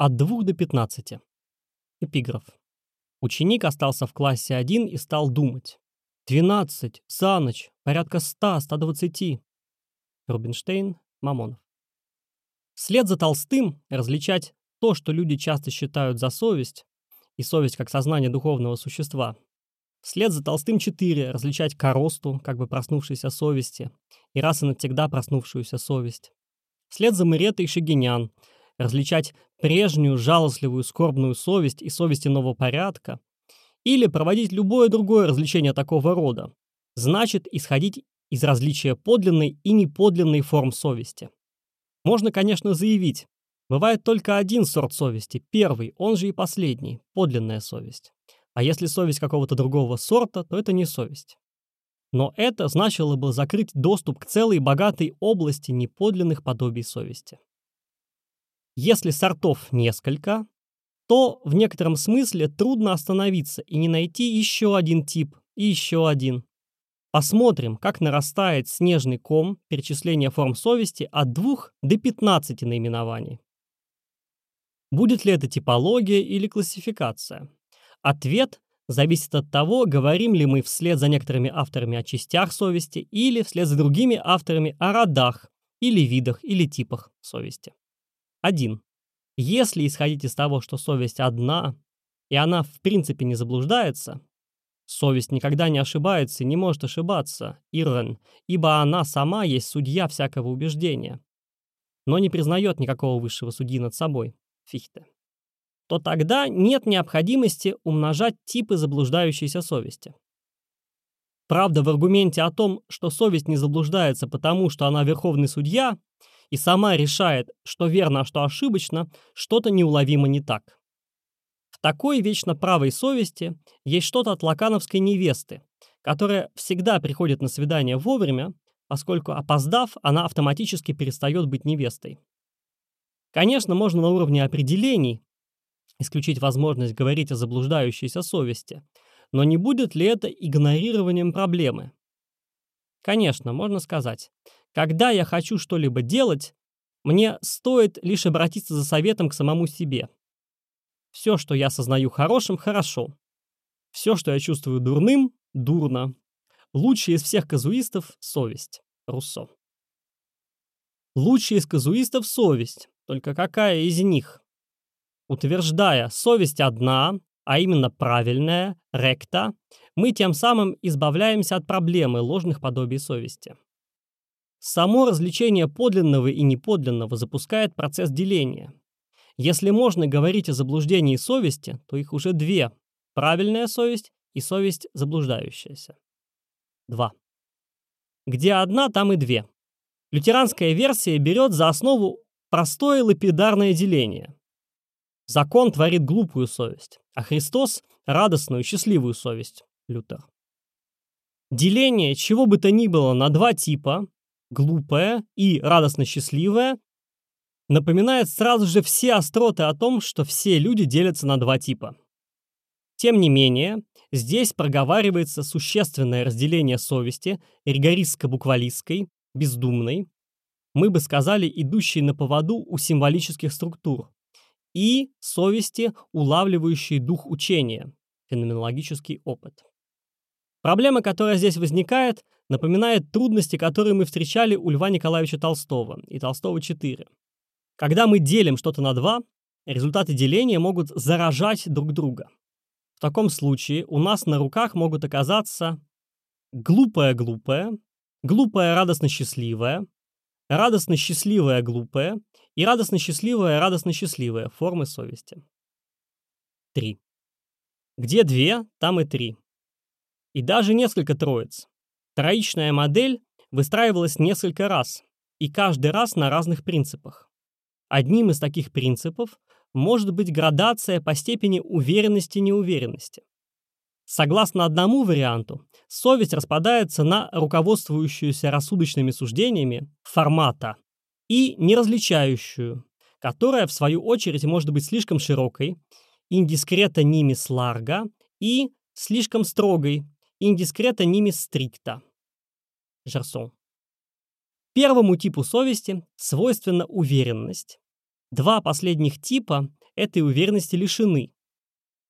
От 2 до 15. Эпиграф. Ученик остался в классе один и стал думать. 12, за ночь, порядка 100, 120. Рубинштейн, Мамонов. Вслед за Толстым различать то, что люди часто считают за совесть, и совесть как сознание духовного существа. Вслед за Толстым 4 различать коросту, как бы проснувшейся совести, и раз и навсегда проснувшуюся совесть. Вслед за Мыретой Шагинян различать прежнюю жалостливую скорбную совесть и совесть иного порядка, или проводить любое другое развлечение такого рода, значит исходить из различия подлинной и неподлинной форм совести. Можно, конечно, заявить, бывает только один сорт совести, первый, он же и последний, подлинная совесть. А если совесть какого-то другого сорта, то это не совесть. Но это значило бы закрыть доступ к целой богатой области неподлинных подобий совести. Если сортов несколько, то в некотором смысле трудно остановиться и не найти еще один тип и еще один. Посмотрим, как нарастает снежный ком перечисления форм совести от 2 до 15 наименований. Будет ли это типология или классификация? Ответ зависит от того, говорим ли мы вслед за некоторыми авторами о частях совести или вслед за другими авторами о родах или видах или типах совести. 1. Если исходить из того, что совесть одна, и она в принципе не заблуждается, совесть никогда не ошибается и не может ошибаться, Ирен, ибо она сама есть судья всякого убеждения, но не признает никакого высшего судьи над собой, Фихте, то тогда нет необходимости умножать типы заблуждающейся совести. Правда, в аргументе о том, что совесть не заблуждается потому, что она верховный судья, и сама решает, что верно, а что ошибочно, что-то неуловимо не так. В такой вечно правой совести есть что-то от лакановской невесты, которая всегда приходит на свидание вовремя, поскольку опоздав, она автоматически перестает быть невестой. Конечно, можно на уровне определений исключить возможность говорить о заблуждающейся совести, но не будет ли это игнорированием проблемы? Конечно, можно сказать, когда я хочу что-либо делать, мне стоит лишь обратиться за советом к самому себе. Все, что я осознаю хорошим, хорошо. Все, что я чувствую дурным, дурно. Лучший из всех казуистов — совесть. Руссо. Лучший из казуистов — совесть. Только какая из них? Утверждая, совесть одна, а именно правильная, ректа, мы тем самым избавляемся от проблемы ложных подобий совести. Само развлечение подлинного и неподлинного запускает процесс деления. Если можно говорить о заблуждении совести, то их уже две – правильная совесть и совесть заблуждающаяся. 2. Где одна, там и две. Лютеранская версия берет за основу простое лапидарное деление. Закон творит глупую совесть, а Христос – радостную, счастливую совесть. Лютер. Деление чего бы то ни было на два типа глупая и радостно счастливая, напоминает сразу же все остроты о том, что все люди делятся на два типа. Тем не менее, здесь проговаривается существенное разделение совести, ригористско-буквалистской, бездумной, мы бы сказали, идущей на поводу у символических структур, и совести, улавливающей дух учения, феноменологический опыт. Проблема, которая здесь возникает, напоминает трудности, которые мы встречали у Льва Николаевича Толстого и Толстого 4. Когда мы делим что-то на два, результаты деления могут заражать друг друга. В таком случае у нас на руках могут оказаться глупая-глупая, глупая радостно-счастливая, радостно-счастливая глупая и радостно-счастливая радостно-счастливая формы совести. 3. Где две, там и три. И даже несколько троиц. Троичная модель выстраивалась несколько раз, и каждый раз на разных принципах. Одним из таких принципов может быть градация по степени уверенности-неуверенности. Согласно одному варианту, совесть распадается на руководствующуюся рассудочными суждениями формата и неразличающую, которая, в свою очередь, может быть слишком широкой, индискрета нимис ларга и слишком строгой, индискрета нимис стрикта. Жерсон. Первому типу совести свойственна уверенность. Два последних типа – этой уверенности лишены,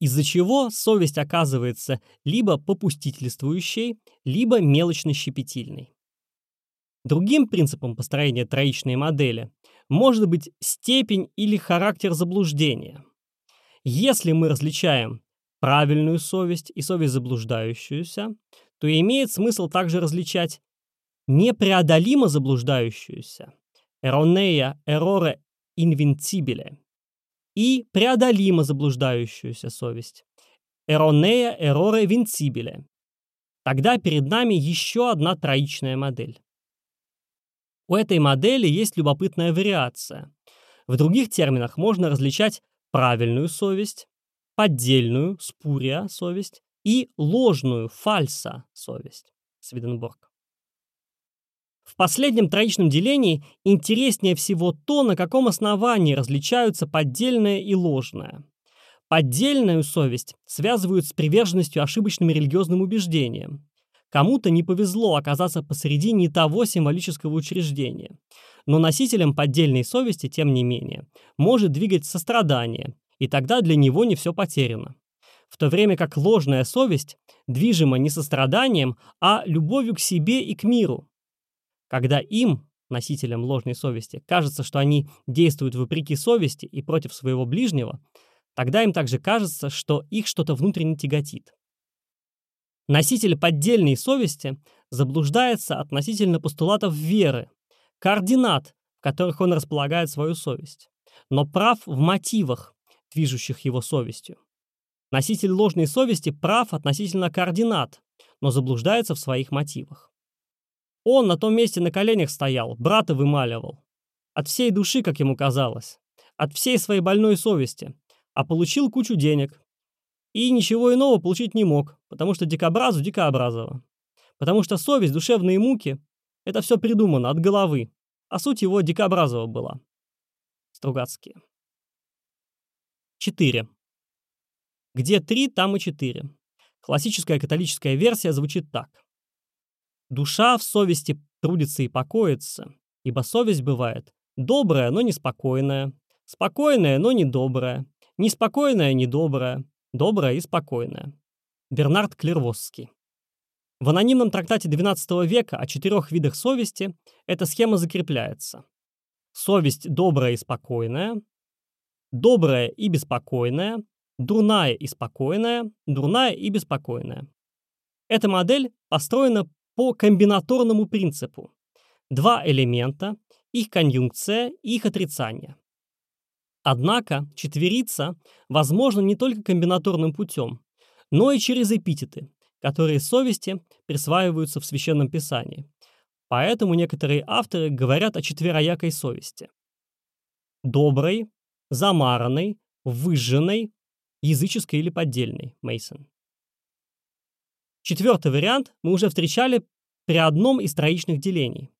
из-за чего совесть оказывается либо попустительствующей, либо мелочно-щепетильной. Другим принципом построения троичной модели может быть степень или характер заблуждения. Если мы различаем правильную совесть и совесть заблуждающуюся, то имеет смысл также различать непреодолимо заблуждающуюся erronea errore invincibile и преодолимо заблуждающуюся совесть erronea errore vincibile. Тогда перед нами еще одна троичная модель. У этой модели есть любопытная вариация. В других терминах можно различать правильную совесть, поддельную, спурия совесть и ложную, фальса совесть, Свиденборг. В последнем троичном делении интереснее всего то, на каком основании различаются поддельное и ложное. Поддельную совесть связывают с приверженностью ошибочным религиозным убеждениям. Кому-то не повезло оказаться посреди не того символического учреждения. Но носителем поддельной совести, тем не менее, может двигать сострадание, и тогда для него не все потеряно. В то время как ложная совесть движима не состраданием, а любовью к себе и к миру. Когда им, носителям ложной совести, кажется, что они действуют вопреки совести и против своего ближнего, тогда им также кажется, что их что-то внутренне тяготит. Носитель поддельной совести заблуждается относительно постулатов веры, координат, в которых он располагает свою совесть, но прав в мотивах, движущих его совестью. Носитель ложной совести прав относительно координат, но заблуждается в своих мотивах. Он на том месте на коленях стоял, брата вымаливал. От всей души, как ему казалось. От всей своей больной совести. А получил кучу денег, и ничего иного получить не мог, потому что дикобразу дикообразово. Потому что совесть, душевные муки — это все придумано от головы, а суть его дикообразова была. Стругацкие. 4. Где 3, там и 4. Классическая католическая версия звучит так. Душа в совести трудится и покоится, ибо совесть бывает добрая, но неспокойная, спокойная, но недобрая, неспокойная, недобрая, добрая и спокойная. Бернард Клервосский. В анонимном трактате XII века о четырех видах совести эта схема закрепляется. Совесть добрая и спокойная, добрая и беспокойная, дурная и спокойная, дурная и беспокойная. Эта модель построена по комбинаторному принципу. Два элемента, их конъюнкция их отрицание. Однако четверица возможна не только комбинаторным путем, но и через эпитеты, которые совести присваиваются в Священном Писании. Поэтому некоторые авторы говорят о четвероякой совести. Доброй, замаранной, выжженной, языческой или поддельной, Мейсон. Четвертый вариант мы уже встречали при одном из троичных делений.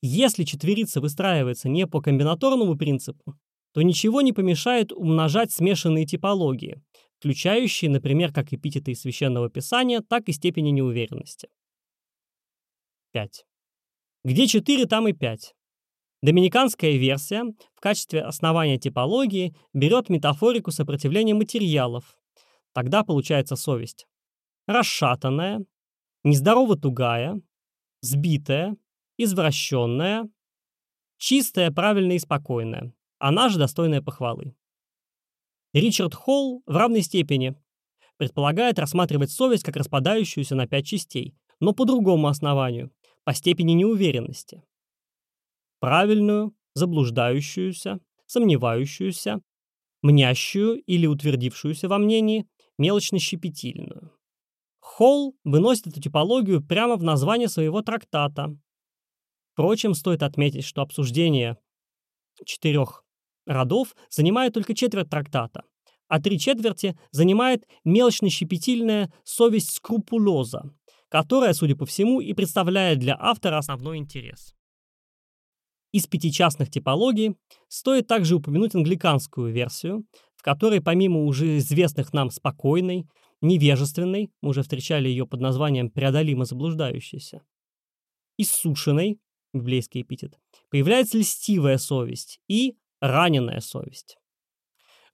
Если четверица выстраивается не по комбинаторному принципу, то ничего не помешает умножать смешанные типологии, включающие, например, как эпитеты из Священного Писания, так и степени неуверенности. 5. Где 4, там и 5. Доминиканская версия в качестве основания типологии берет метафорику сопротивления материалов. Тогда получается совесть. Расшатанная, нездорово тугая, сбитая, извращенная, чистая, правильная и спокойная. Она же достойная похвалы. Ричард Холл в равной степени предполагает рассматривать совесть как распадающуюся на пять частей, но по другому основанию, по степени неуверенности. Правильную, заблуждающуюся, сомневающуюся, мнящую или утвердившуюся во мнении, мелочно-щепетильную. Холл выносит эту типологию прямо в название своего трактата. Впрочем, стоит отметить, что обсуждение четырех родов занимает только четверть трактата, а три четверти занимает мелочно-щепетильная совесть скрупулеза, которая, судя по всему, и представляет для автора основной интерес. Из пяти частных типологий стоит также упомянуть англиканскую версию, в которой помимо уже известных нам спокойной, невежественной, мы уже встречали ее под названием «преодолимо заблуждающейся», иссушенной, библейский эпитет, появляется льстивая совесть и раненая совесть.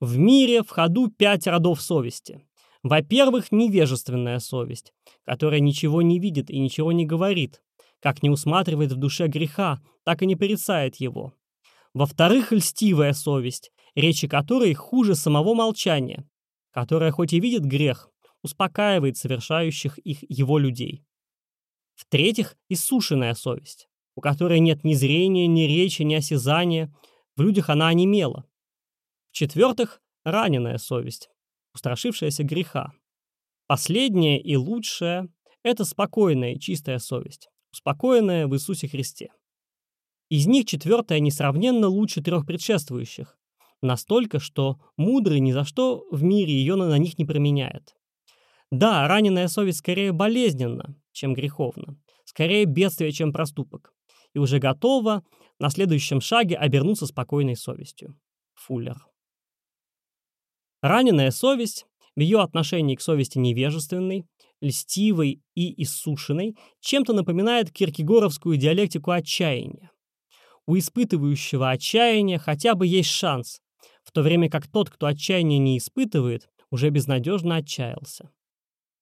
В мире в ходу пять родов совести. Во-первых, невежественная совесть, которая ничего не видит и ничего не говорит, как не усматривает в душе греха, так и не порицает его. Во-вторых, льстивая совесть, речи которой хуже самого молчания, которая хоть и видит грех, успокаивает совершающих их его людей. В-третьих, иссушенная совесть, у которой нет ни зрения, ни речи, ни осязания, в людях она онемела. В-четвертых, раненая совесть, устрашившаяся греха. Последнее и лучшее – это спокойная и чистая совесть, успокоенная в Иисусе Христе. Из них четвертая несравненно лучше трех предшествующих, настолько, что мудрый ни за что в мире ее на них не променяет. Да, раненая совесть скорее болезненна, чем греховна, скорее бедствие, чем проступок, и уже готова на следующем шаге обернуться спокойной совестью. Фуллер. Раненая совесть в ее отношении к совести невежественной, льстивой и иссушенной чем-то напоминает киркегоровскую диалектику отчаяния. У испытывающего отчаяния хотя бы есть шанс, в то время как тот, кто отчаяния не испытывает, уже безнадежно отчаялся.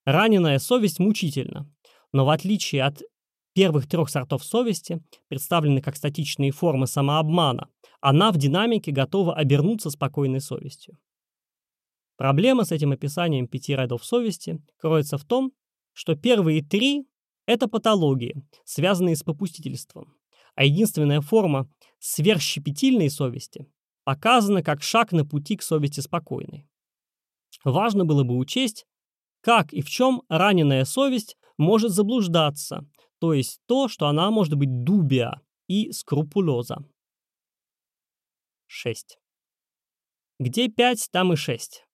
Раненая совесть мучительна, но в отличие от первых трех сортов совести, представленных как статичные формы самообмана, она в динамике готова обернуться спокойной совестью. Проблема с этим описанием пяти родов совести кроется в том, что первые три – это патологии, связанные с попустительством, а единственная форма сверхщепетильной совести показана как шаг на пути к совести спокойной. Важно было бы учесть, как и в чем раненая совесть может заблуждаться, то есть то, что она может быть дубия и скрупулеза. 6. Где 5, там и 6.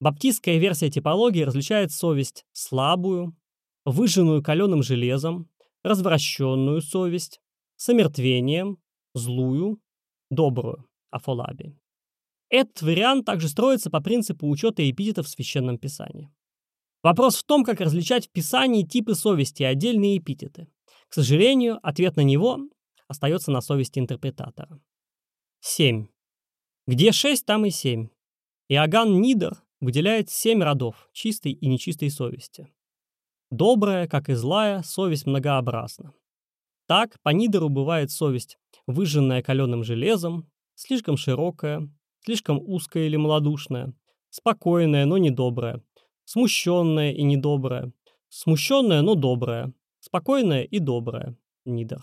Баптистская версия типологии различает совесть слабую, выжженную каленым железом, развращенную совесть, с омертвением, злую, добрую, афолаби. Этот вариант также строится по принципу учета эпитетов в Священном Писании. Вопрос в том, как различать в Писании типы совести и отдельные эпитеты. К сожалению, ответ на него остается на совести интерпретатора. 7. Где 6, там и 7. Иоганн Нидер выделяет семь родов чистой и нечистой совести. Добрая, как и злая, совесть многообразна. Так, по Нидеру бывает совесть, выжженная каленым железом, слишком широкая, слишком узкая или малодушная, спокойная, но недобрая, смущенная и недобрая, смущенная, но добрая, спокойная и добрая, Нидер.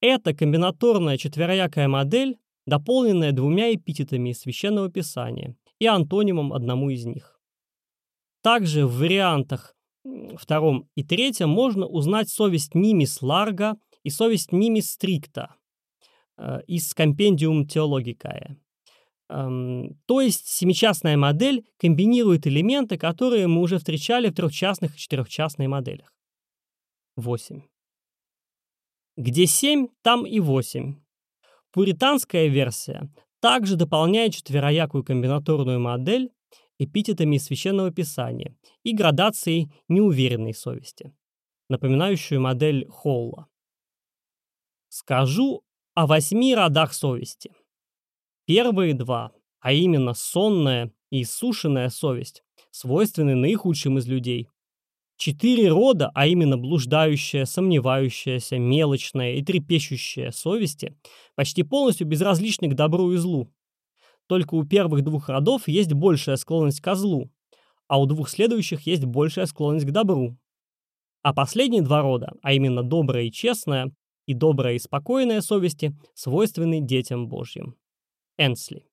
Эта комбинаторная четвероякая модель, дополненная двумя эпитетами из Священного Писания и антонимом одному из них. Также в вариантах втором и третьем можно узнать совесть Нимис Ларга и совесть Нимис Стрикта э, из Компендиум Теологикая. Эм, то есть семичастная модель комбинирует элементы, которые мы уже встречали в трехчастных и четырехчастной моделях. 8. Где 7, там и 8. Пуританская версия также дополняет четвероякую комбинаторную модель эпитетами из Священного Писания и градацией неуверенной совести, напоминающую модель Холла. Скажу о восьми родах совести. Первые два, а именно сонная и иссушенная совесть, свойственны наихудшим из людей, Четыре рода, а именно блуждающая, сомневающаяся, мелочная и трепещущая совести, почти полностью безразличны к добру и злу. Только у первых двух родов есть большая склонность к злу, а у двух следующих есть большая склонность к добру. А последние два рода, а именно добрая и честная, и добрая и спокойная совести, свойственны детям Божьим. Энсли.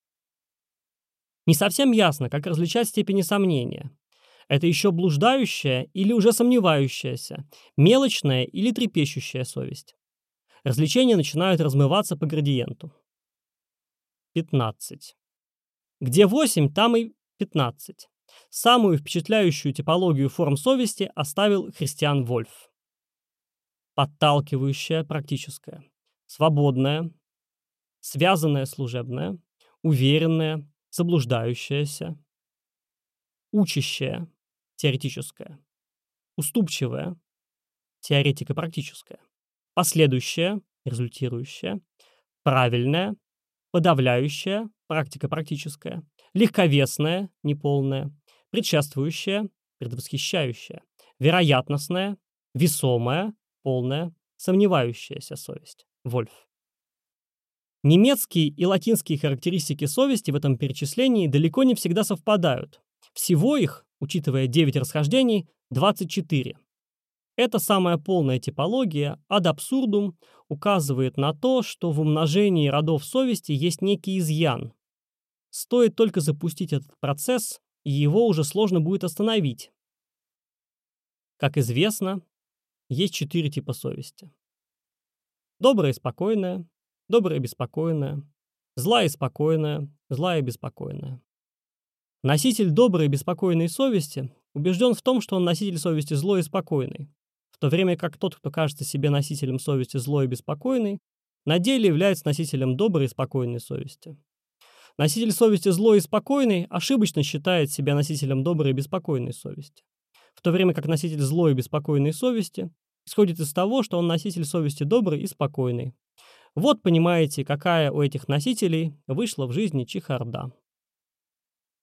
Не совсем ясно, как различать степени сомнения – это еще блуждающая или уже сомневающаяся, мелочная или трепещущая совесть. Развлечения начинают размываться по градиенту. 15. Где 8, там и 15. Самую впечатляющую типологию форм совести оставил Христиан Вольф. Подталкивающая практическая, свободная, связанная служебная, уверенная, заблуждающаяся, учащая, теоретическая, уступчивая, теоретико-практическая, последующая, результирующая, правильная, подавляющая, практика практическая, легковесная, неполная, предшествующая, предвосхищающая, вероятностная, весомая, полная, сомневающаяся совесть. Вольф. Немецкие и латинские характеристики совести в этом перечислении далеко не всегда совпадают. Всего их, учитывая 9 расхождений, 24. Эта самая полная типология ad absurdum указывает на то, что в умножении родов совести есть некий изъян. Стоит только запустить этот процесс, и его уже сложно будет остановить. Как известно, есть четыре типа совести. Добрая и спокойная, добрая и беспокойная, злая и спокойная, злая и беспокойная. Носитель доброй и беспокойной совести убежден в том, что он носитель совести злой и спокойной, то время как тот, кто кажется себе носителем совести злой и беспокойный, на деле является носителем доброй и спокойной совести. Носитель совести злой и спокойный ошибочно считает себя носителем доброй и беспокойной совести, в то время как носитель злой и беспокойной совести исходит из того, что он носитель совести доброй и спокойной. Вот понимаете, какая у этих носителей вышла в жизни чехарда.